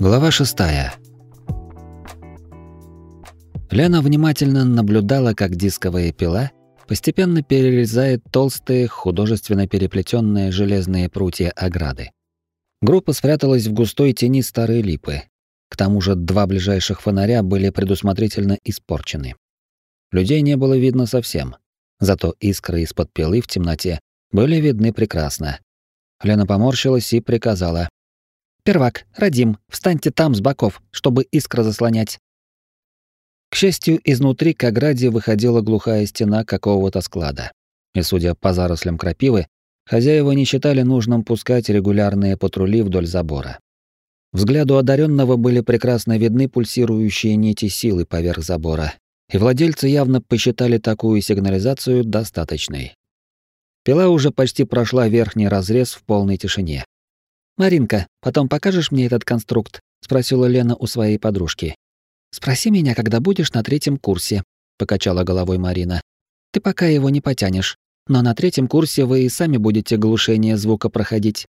Глава шестая. Лена внимательно наблюдала, как дисковая пила постепенно перерезает толстые, художественно переплетенные железные прутья ограды. Группа спряталась в густой тени старой липы. К тому же два ближайших фонаря были предусмотрительно испорчены. Людей не было видно совсем, зато искры из-под пилы в темноте были видны прекрасно. Лена поморщилась и приказала «Первак, Радим, встаньте там с боков, чтобы искра заслонять». К счастью, изнутри к ограде выходила глухая стена какого-то склада. И, судя по зарослям крапивы, хозяева не считали нужным пускать регулярные патрули вдоль забора. Взгляду одаренного были прекрасно видны пульсирующие нити силы поверх забора, и владельцы явно посчитали такую сигнализацию достаточной. Пила уже почти прошла верхний разрез в полной тишине. «Маринка, потом покажешь мне этот конструкт?» — спросила Лена у своей подружки. «Спроси меня, когда будешь на третьем курсе», — покачала головой Марина. «Ты пока его не потянешь, но на третьем курсе вы и сами будете глушение звука проходить».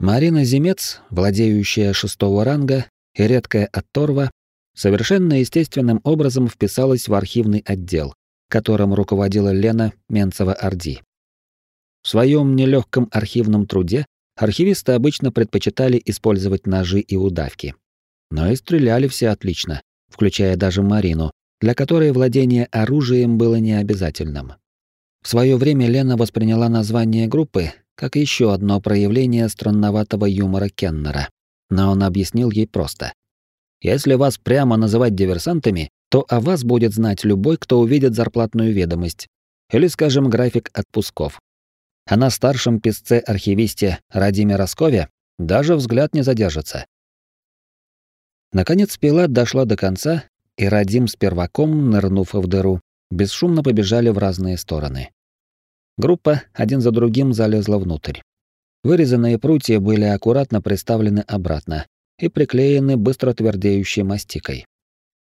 Марина Зимец, владеющая шестого ранга и редкая отторва, совершенно естественным образом вписалась в архивный отдел, которым руководила Лена Менцева-Орди. В своем нелегком архивном труде Архивисты обычно предпочитали использовать ножи и удавки. Но и стреляли все отлично, включая даже Марину, для которой владение оружием было необязательным. В свое время Лена восприняла название группы как еще одно проявление странноватого юмора Кеннера, но он объяснил ей просто. Если вас прямо называть диверсантами, то о вас будет знать любой, кто увидит зарплатную ведомость. Или, скажем, график отпусков а на старшем писце-архивисте Радиме Роскове даже взгляд не задержится. Наконец пила дошла до конца, и Радим с перваком, нырнув в дыру, бесшумно побежали в разные стороны. Группа один за другим залезла внутрь. Вырезанные прутья были аккуратно приставлены обратно и приклеены быстро твердеющей мастикой.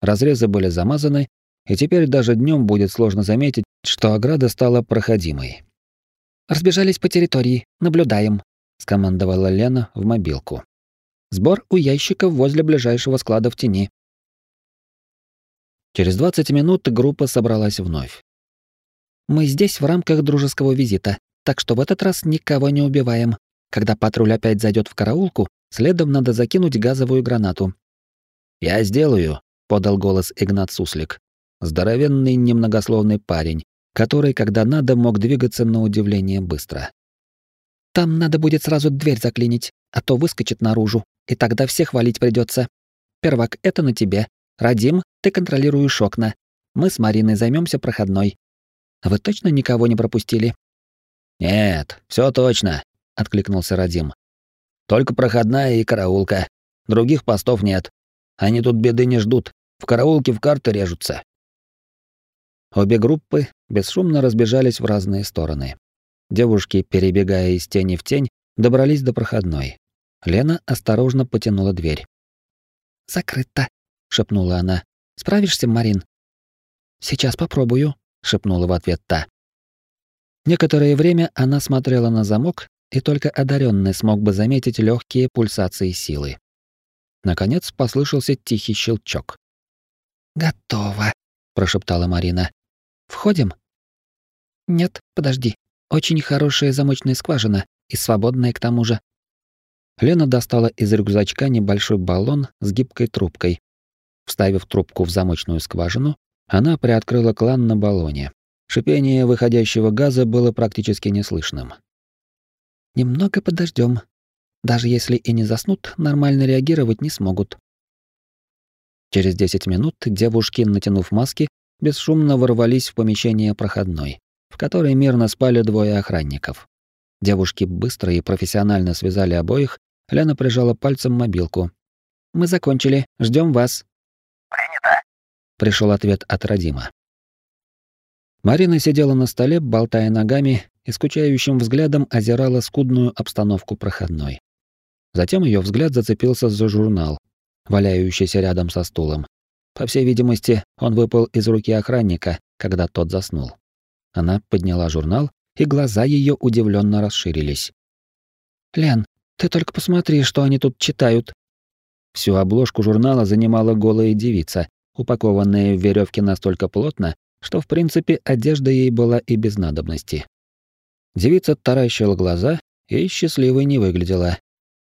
Разрезы были замазаны, и теперь даже днем будет сложно заметить, что ограда стала проходимой. Разбежались по территории, наблюдаем, скомандовала Лена в мобилку. Сбор у ящиков возле ближайшего склада в тени. Через 20 минут группа собралась вновь. Мы здесь в рамках дружеского визита, так что в этот раз никого не убиваем. Когда патруль опять зайдет в караулку, следом надо закинуть газовую гранату. Я сделаю, подал голос Игнат Суслик. Здоровенный немногословный парень, который, когда надо, мог двигаться на удивление быстро. «Там надо будет сразу дверь заклинить, а то выскочит наружу, и тогда всех валить придется. Первак, это на тебе. Радим, ты контролируешь окна. Мы с Мариной займемся проходной. Вы точно никого не пропустили?» «Нет, все точно», — откликнулся Радим. «Только проходная и караулка. Других постов нет. Они тут беды не ждут. В караулке в карты режутся. Обе группы бесшумно разбежались в разные стороны. Девушки, перебегая из тени в тень, добрались до проходной. Лена осторожно потянула дверь. «Закрыто», — шепнула она. «Справишься, Марин?» «Сейчас попробую», — шепнула в ответ та. Некоторое время она смотрела на замок, и только одаренный смог бы заметить легкие пульсации силы. Наконец послышался тихий щелчок. «Готово», — прошептала Марина. Входим? Нет, подожди. Очень хорошая замочная скважина и свободная к тому же. Лена достала из рюкзачка небольшой баллон с гибкой трубкой. Вставив трубку в замочную скважину, она приоткрыла клан на баллоне. Шипение выходящего газа было практически неслышным. Немного подождем. Даже если и не заснут, нормально реагировать не смогут. Через 10 минут девушки, натянув маски, бесшумно ворвались в помещение проходной, в которой мирно спали двое охранников. Девушки быстро и профессионально связали обоих, Лена прижала пальцем мобилку. «Мы закончили, ждем вас». «Принято», — пришел ответ от Радима. Марина сидела на столе, болтая ногами и скучающим взглядом озирала скудную обстановку проходной. Затем ее взгляд зацепился за журнал, валяющийся рядом со стулом, по всей видимости, он выпал из руки охранника, когда тот заснул. Она подняла журнал, и глаза ее удивленно расширились. «Лен, ты только посмотри, что они тут читают!» Всю обложку журнала занимала голая девица, упакованная в веревки настолько плотно, что в принципе одежда ей была и без надобности. Девица таращила глаза и счастливой не выглядела.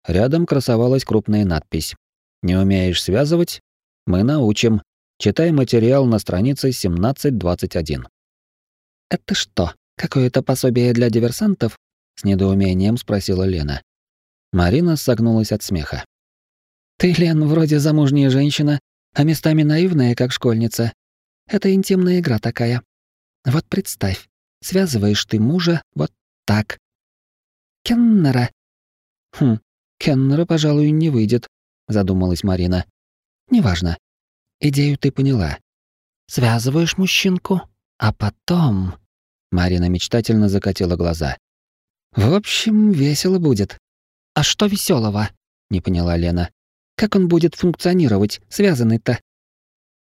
Рядом красовалась крупная надпись. «Не умеешь связывать? Мы научим. Читай материал на странице 1721». «Это что, какое-то пособие для диверсантов?» — с недоумением спросила Лена. Марина согнулась от смеха. «Ты, Лен, вроде замужняя женщина, а местами наивная, как школьница. Это интимная игра такая. Вот представь, связываешь ты мужа вот так. Кеннера. Хм, Кеннера, пожалуй, не выйдет, задумалась Марина. Неважно. Идею ты поняла. Связываешь мужчинку, а потом... Марина мечтательно закатила глаза. В общем, весело будет. А что веселого? Не поняла Лена. Как он будет функционировать, связанный-то?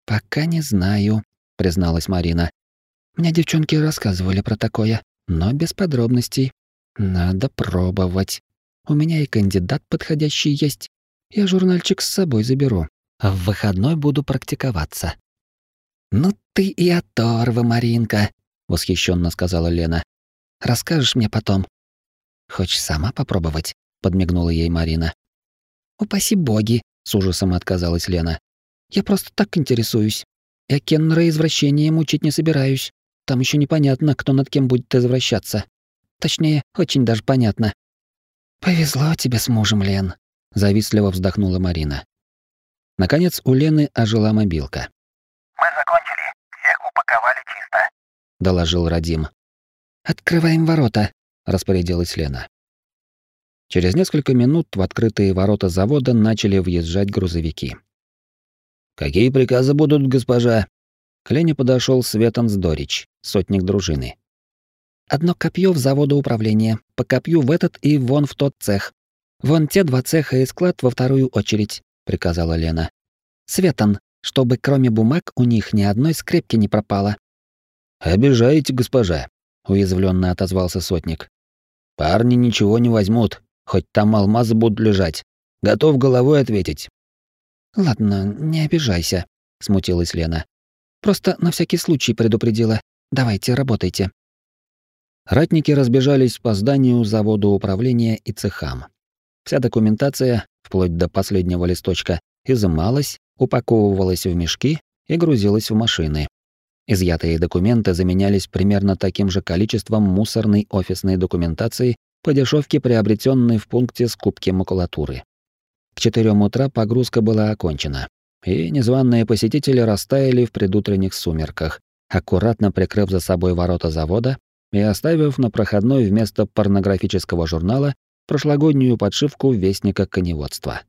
Пока не знаю, призналась Марина. Мне девчонки рассказывали про такое, но без подробностей. Надо пробовать. У меня и кандидат подходящий есть. Я журнальчик с собой заберу. А в выходной буду практиковаться. Ну ты и оторва, Маринка, восхищенно сказала Лена. Расскажешь мне потом. Хочешь сама попробовать? подмигнула ей Марина. Упаси боги, с ужасом отказалась Лена. Я просто так интересуюсь. Я Кеннера извращением учить не собираюсь. Там еще непонятно, кто над кем будет извращаться. Точнее, очень даже понятно. Повезло тебе с мужем, Лен, завистливо вздохнула Марина. Наконец у Лены ожила мобилка. Мы закончили. Всех упаковали чисто, доложил Радим. Открываем ворота, распорядилась Лена. Через несколько минут в открытые ворота завода начали въезжать грузовики. «Какие приказы будут, госпожа?» К Лене подошел Светан Сдорич, сотник дружины. «Одно копье в заводоуправление, по копью в этот и вон в тот цех. Вон те два цеха и склад во вторую очередь», — приказала Лена. «Светан, чтобы кроме бумаг у них ни одной скрепки не пропало». «Обижаете, госпожа», — уязвленно отозвался сотник. «Парни ничего не возьмут, хоть там алмазы будут лежать. Готов головой ответить. Ладно, не обижайся, смутилась Лена. Просто на всякий случай предупредила. Давайте, работайте. Ратники разбежались по зданию завода управления и цехам. Вся документация, вплоть до последнего листочка, изымалась, упаковывалась в мешки и грузилась в машины. Изъятые документы заменялись примерно таким же количеством мусорной офисной документации по дешевке, приобретенной в пункте скупки макулатуры. К четырем утра погрузка была окончена, и незваные посетители растаяли в предутренних сумерках, аккуратно прикрыв за собой ворота завода и оставив на проходной вместо порнографического журнала прошлогоднюю подшивку вестника коневодства.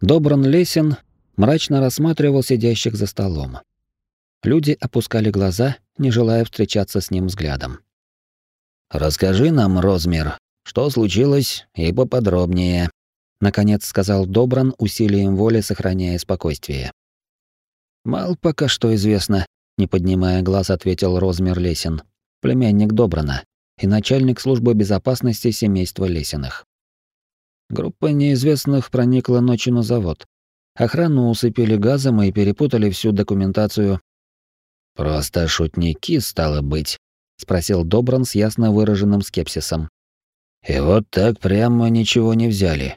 Добран Лесин мрачно рассматривал сидящих за столом. Люди опускали глаза, не желая встречаться с ним взглядом. «Расскажи нам, Розмер, что случилось, и поподробнее, наконец сказал Добран усилием воли, сохраняя спокойствие. Мал пока что известно, не поднимая глаз, ответил Розмер Лесин, племянник Добрана и начальник службы безопасности семейства Лесиных. Группа неизвестных проникла ночью на завод. Охрану усыпили газом и перепутали всю документацию. Просто шутники стало быть, спросил Добран с ясно выраженным скепсисом. И вот так прямо ничего не взяли.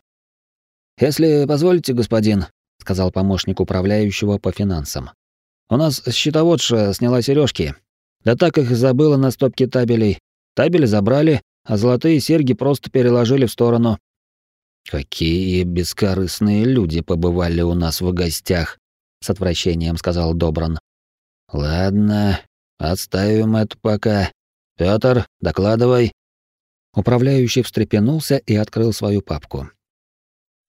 Если позволите, господин, сказал помощник управляющего по финансам. У нас счетоводша сняла сережки. Да так их забыла на стопке табелей. Табели забрали, а золотые серьги просто переложили в сторону. Какие бескорыстные люди побывали у нас в гостях, с отвращением сказал Добран. Ладно, отставим это пока. Пётр, докладывай. Управляющий встрепенулся и открыл свою папку.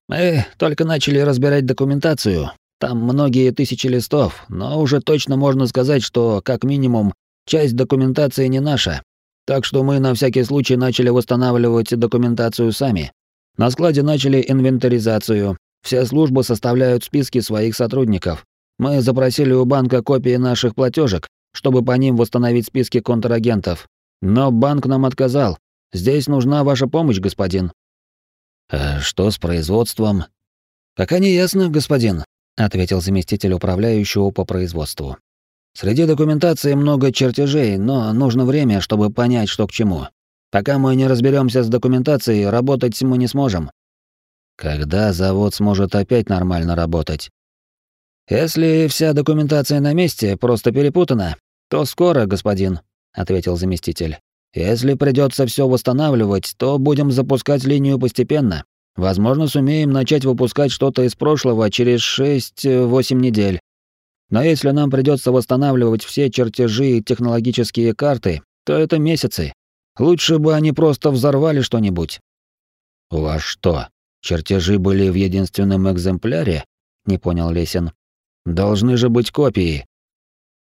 «Мы только начали разбирать документацию. Там многие тысячи листов, но уже точно можно сказать, что, как минимум, часть документации не наша. Так что мы на всякий случай начали восстанавливать документацию сами. На складе начали инвентаризацию. Все службы составляют списки своих сотрудников. Мы запросили у банка копии наших платежек, чтобы по ним восстановить списки контрагентов. Но банк нам отказал, Здесь нужна ваша помощь, господин». «А что с производством?» «Пока не ясно, господин», — ответил заместитель управляющего по производству. «Среди документации много чертежей, но нужно время, чтобы понять, что к чему. Пока мы не разберемся с документацией, работать мы не сможем». «Когда завод сможет опять нормально работать?» «Если вся документация на месте, просто перепутана, то скоро, господин», — ответил заместитель. «Если придется все восстанавливать, то будем запускать линию постепенно. Возможно, сумеем начать выпускать что-то из прошлого через 6-8 недель. Но если нам придется восстанавливать все чертежи и технологические карты, то это месяцы. Лучше бы они просто взорвали что-нибудь». «У вас что, чертежи были в единственном экземпляре?» — не понял Лесин. «Должны же быть копии».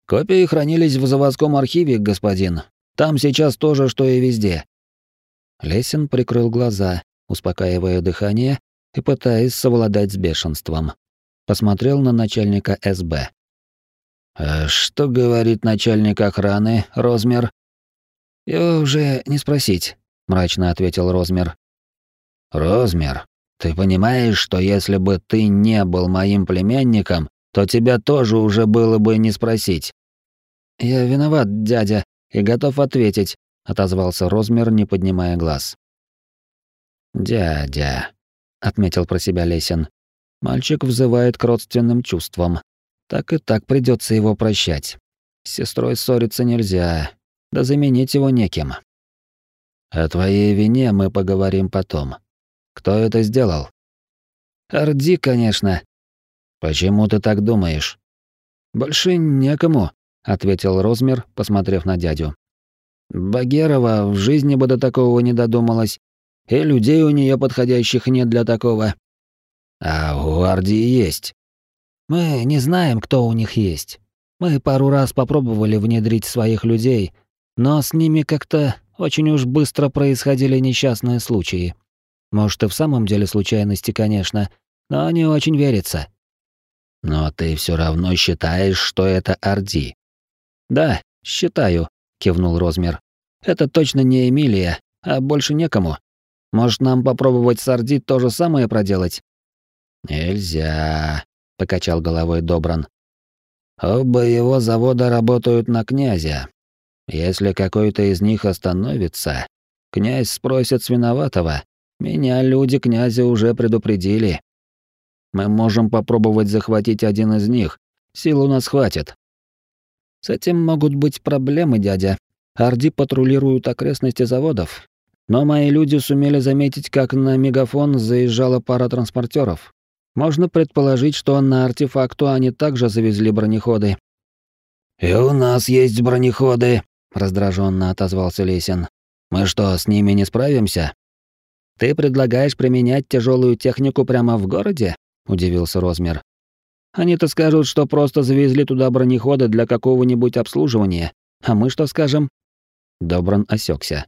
«Копии хранились в заводском архиве, господин. Там сейчас то же, что и везде». Лесин прикрыл глаза, успокаивая дыхание и пытаясь совладать с бешенством. Посмотрел на начальника СБ. «А что говорит начальник охраны, Розмер?» «Его уже не спросить», — мрачно ответил Розмер. «Розмер, ты понимаешь, что если бы ты не был моим племянником, то тебя тоже уже было бы не спросить?» «Я виноват, дядя, и готов ответить», — отозвался Розмер, не поднимая глаз. «Дядя», — отметил про себя Лесин. «Мальчик взывает к родственным чувствам. Так и так придется его прощать. С сестрой ссориться нельзя, да заменить его неким. О твоей вине мы поговорим потом. Кто это сделал? Орди, конечно. Почему ты так думаешь? Больше некому, ответил Розмер, посмотрев на дядю. Багерова в жизни бы до такого не додумалась, и людей у нее подходящих нет для такого. А у Арди есть. Мы не знаем, кто у них есть. Мы пару раз попробовали внедрить своих людей, но с ними как-то очень уж быстро происходили несчастные случаи. Может, и в самом деле случайности, конечно, но не очень верится. Но ты все равно считаешь, что это Арди. Да, считаю, кивнул Розмер. Это точно не Эмилия, а больше некому. Может, нам попробовать с Арди то же самое проделать? Нельзя, покачал головой Добран. Оба его завода работают на князя, если какой-то из них остановится, князь спросит с виноватого. Меня люди князя уже предупредили. Мы можем попробовать захватить один из них. Сил у нас хватит. С этим могут быть проблемы, дядя. Орди патрулируют окрестности заводов. Но мои люди сумели заметить, как на мегафон заезжала пара транспортеров. Можно предположить, что на артефакту они также завезли бронеходы. «И у нас есть бронеходы», раздраженно отозвался Лесин. Мы что, с ними не справимся? Ты предлагаешь применять тяжелую технику прямо в городе? удивился Розмер. Они-то скажут, что просто завезли туда бронеходы для какого-нибудь обслуживания. А мы что скажем? Добран осекся.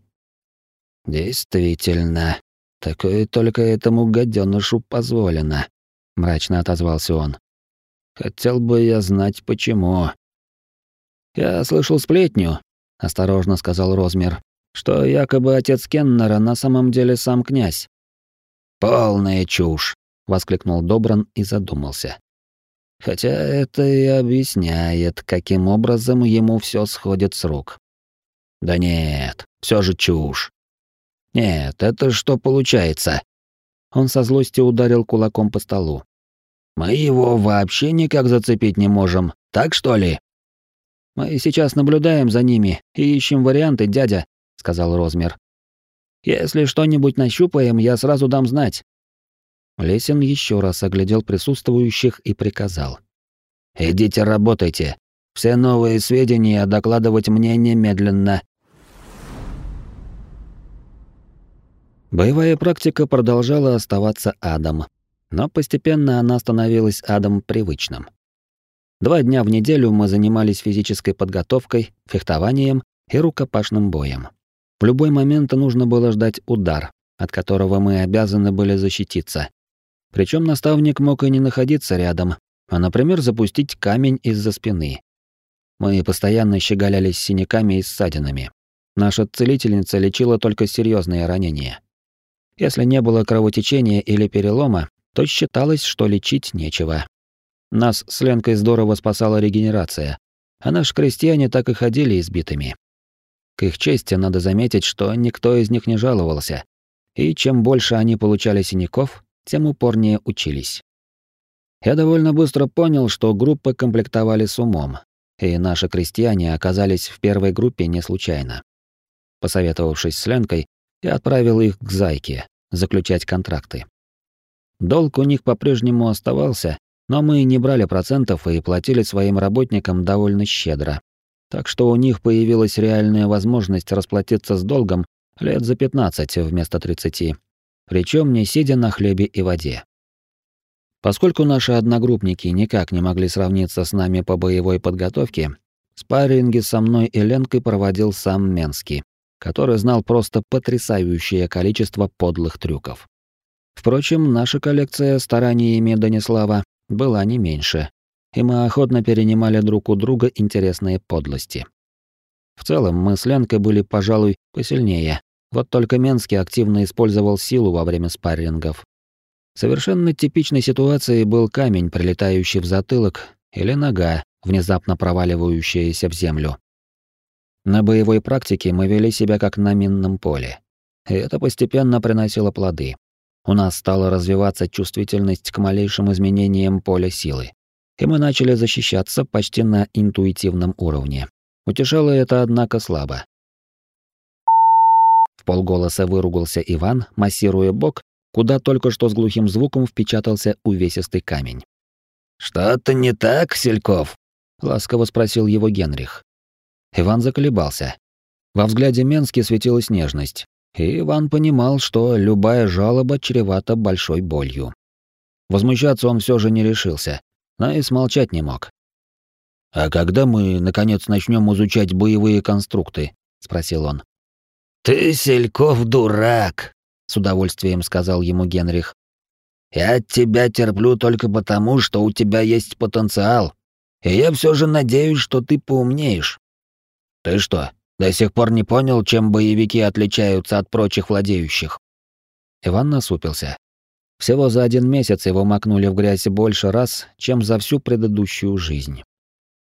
Действительно, такое только этому гаденышу позволено, мрачно отозвался он. Хотел бы я знать почему. Я слышал сплетню, осторожно сказал Розмер, что якобы отец Кеннера на самом деле сам князь. Полная чушь, воскликнул Добран и задумался. Хотя это и объясняет, каким образом ему все сходит с рук. Да нет, все же чушь. Нет, это что получается? Он со злостью ударил кулаком по столу. Мы его вообще никак зацепить не можем, так что ли? Мы сейчас наблюдаем за ними и ищем варианты, дядя, сказал Розмер. Если что-нибудь нащупаем, я сразу дам знать. Лесин еще раз оглядел присутствующих и приказал: "Идите работайте. Все новые сведения докладывать мне немедленно". Боевая практика продолжала оставаться адом, но постепенно она становилась адом привычным. Два дня в неделю мы занимались физической подготовкой, фехтованием и рукопашным боем. В любой момент нужно было ждать удар, от которого мы обязаны были защититься. Причем наставник мог и не находиться рядом, а, например, запустить камень из-за спины. Мы постоянно щеголялись синяками и ссадинами. Наша целительница лечила только серьезные ранения. Если не было кровотечения или перелома, то считалось, что лечить нечего. Нас с Ленкой здорово спасала регенерация, а наши крестьяне так и ходили избитыми. К их чести надо заметить, что никто из них не жаловался, и чем больше они получали синяков, тем упорнее учились. Я довольно быстро понял, что группы комплектовали с умом, и наши крестьяне оказались в первой группе не случайно. Посоветовавшись с Ленкой, я отправил их к Зайке заключать контракты. Долг у них по-прежнему оставался, но мы не брали процентов и платили своим работникам довольно щедро. Так что у них появилась реальная возможность расплатиться с долгом лет за 15 вместо 30. Причем не сидя на хлебе и воде. Поскольку наши одногруппники никак не могли сравниться с нами по боевой подготовке, спарринги со мной и Ленкой проводил сам Менский, который знал просто потрясающее количество подлых трюков. Впрочем, наша коллекция стараниями Данислава была не меньше, и мы охотно перенимали друг у друга интересные подлости. В целом, мы с Ленкой были, пожалуй, посильнее, вот только Менский активно использовал силу во время спаррингов. Совершенно типичной ситуацией был камень, прилетающий в затылок, или нога, внезапно проваливающаяся в землю. На боевой практике мы вели себя как на минном поле. И это постепенно приносило плоды у нас стала развиваться чувствительность к малейшим изменениям поля силы. И мы начали защищаться почти на интуитивном уровне. Утешало это, однако, слабо. В полголоса выругался Иван, массируя бок, куда только что с глухим звуком впечатался увесистый камень. «Что-то не так, Сельков?» — ласково спросил его Генрих. Иван заколебался. Во взгляде Менски светилась нежность, и Иван понимал, что любая жалоба чревата большой болью. Возмущаться он все же не решился, но и смолчать не мог. «А когда мы, наконец, начнем изучать боевые конструкты?» — спросил он. «Ты, Сельков, дурак!» — с удовольствием сказал ему Генрих. «Я тебя терплю только потому, что у тебя есть потенциал, и я все же надеюсь, что ты поумнеешь. Ты что, до сих пор не понял, чем боевики отличаются от прочих владеющих. Иван насупился. Всего за один месяц его макнули в грязь больше раз, чем за всю предыдущую жизнь.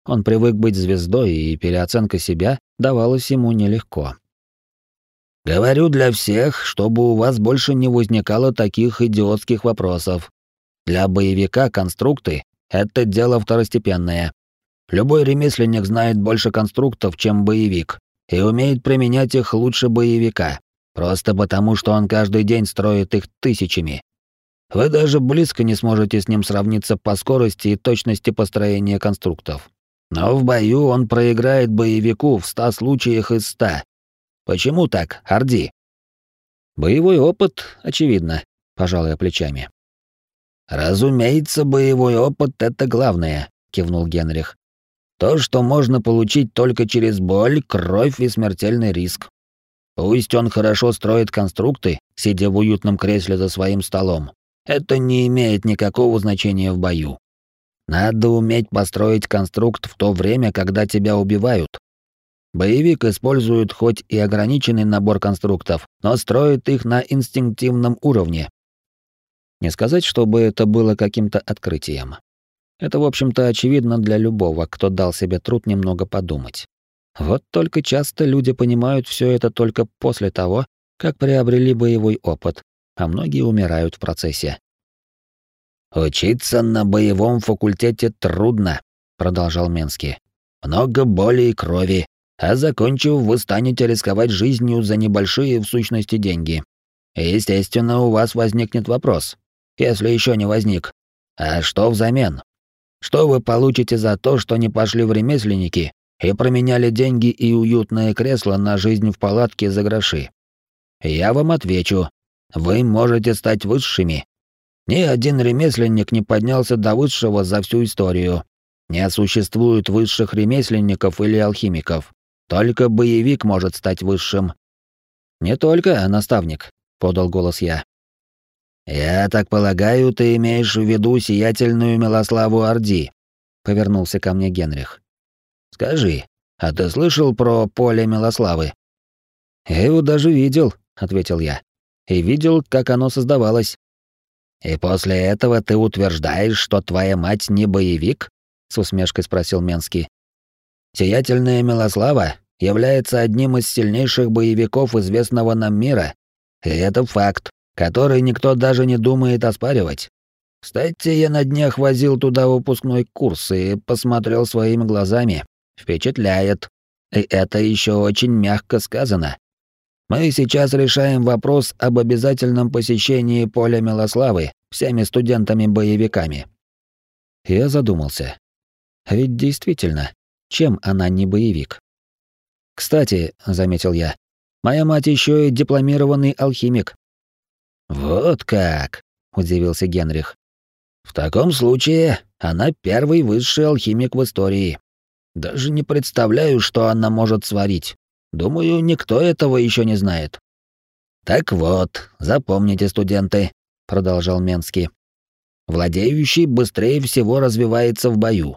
Он привык быть звездой, и переоценка себя давалась ему нелегко. «Говорю для всех, чтобы у вас больше не возникало таких идиотских вопросов. Для боевика конструкты — это дело второстепенное. Любой ремесленник знает больше конструктов, чем боевик, и умеет применять их лучше боевика, просто потому что он каждый день строит их тысячами. Вы даже близко не сможете с ним сравниться по скорости и точности построения конструктов. Но в бою он проиграет боевику в ста случаях из ста. Почему так, Орди? Боевой опыт, очевидно, пожалуй, плечами. Разумеется, боевой опыт — это главное, кивнул Генрих. То, что можно получить только через боль, кровь и смертельный риск. Пусть он хорошо строит конструкты, сидя в уютном кресле за своим столом. Это не имеет никакого значения в бою. Надо уметь построить конструкт в то время, когда тебя убивают. Боевик использует хоть и ограниченный набор конструктов, но строит их на инстинктивном уровне. Не сказать, чтобы это было каким-то открытием. Это, в общем-то, очевидно для любого, кто дал себе труд немного подумать. Вот только часто люди понимают все это только после того, как приобрели боевой опыт, а многие умирают в процессе. «Учиться на боевом факультете трудно», — продолжал Менский. «Много боли и крови, а закончив, вы станете рисковать жизнью за небольшие в сущности деньги. естественно, у вас возникнет вопрос, если еще не возник. А что взамен? Что вы получите за то, что не пошли в ремесленники и променяли деньги и уютное кресло на жизнь в палатке за гроши? Я вам отвечу. Вы можете стать высшими. Ни один ремесленник не поднялся до высшего за всю историю. Не существует высших ремесленников или алхимиков. Только боевик может стать высшим. Не только, а наставник, подал голос я. «Я так полагаю, ты имеешь в виду сиятельную Милославу Орди?» — повернулся ко мне Генрих. «Скажи, а ты слышал про поле Милославы?» «Я его даже видел», — ответил я. и видел, как оно создавалось. «И после этого ты утверждаешь, что твоя мать не боевик?» — с усмешкой спросил Менский. «Сиятельная Милослава является одним из сильнейших боевиков известного нам мира, и это факт, который никто даже не думает оспаривать. Кстати, я на днях возил туда выпускной курс и посмотрел своими глазами. Впечатляет. И это еще очень мягко сказано. Мы сейчас решаем вопрос об обязательном посещении поля Милославы всеми студентами-боевиками. Я задумался. Ведь действительно, чем она не боевик? Кстати, заметил я, моя мать еще и дипломированный алхимик. Вот как, удивился Генрих. В таком случае она первый высший алхимик в истории. Даже не представляю, что она может сварить. Думаю, никто этого еще не знает. Так вот, запомните, студенты, продолжал Менский. Владеющий быстрее всего развивается в бою.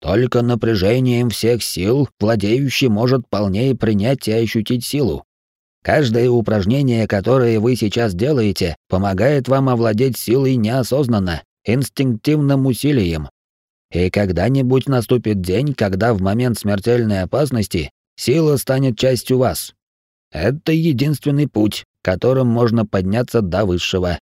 Только напряжением всех сил владеющий может полнее принять и ощутить силу. Каждое упражнение, которое вы сейчас делаете, помогает вам овладеть силой неосознанно, инстинктивным усилием. И когда-нибудь наступит день, когда в момент смертельной опасности сила станет частью вас. Это единственный путь, которым можно подняться до высшего.